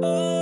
Oh.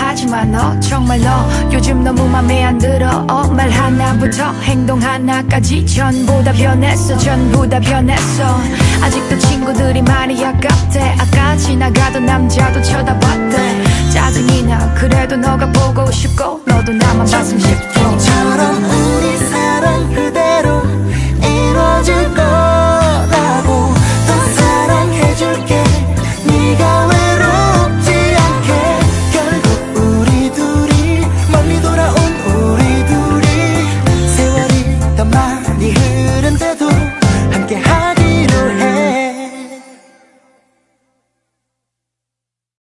하지만 너 정말 너 요즘 너무 맘에 안 들어. 어, 말 하나부터 행동 하나까지 전부 다 변했어 전부 다 변했어. 아직도 친구들이 많이 아깝대. 아까 지나가던 남자도 쳐다봤대. 짜증이 나 그래도 너가 보고 싶고 너도 나만 봤으면 싶어.